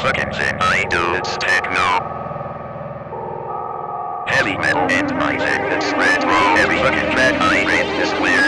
fucking thing I do it's techno. Heavy metal and my thing is retro. Every fucking track I read is weird,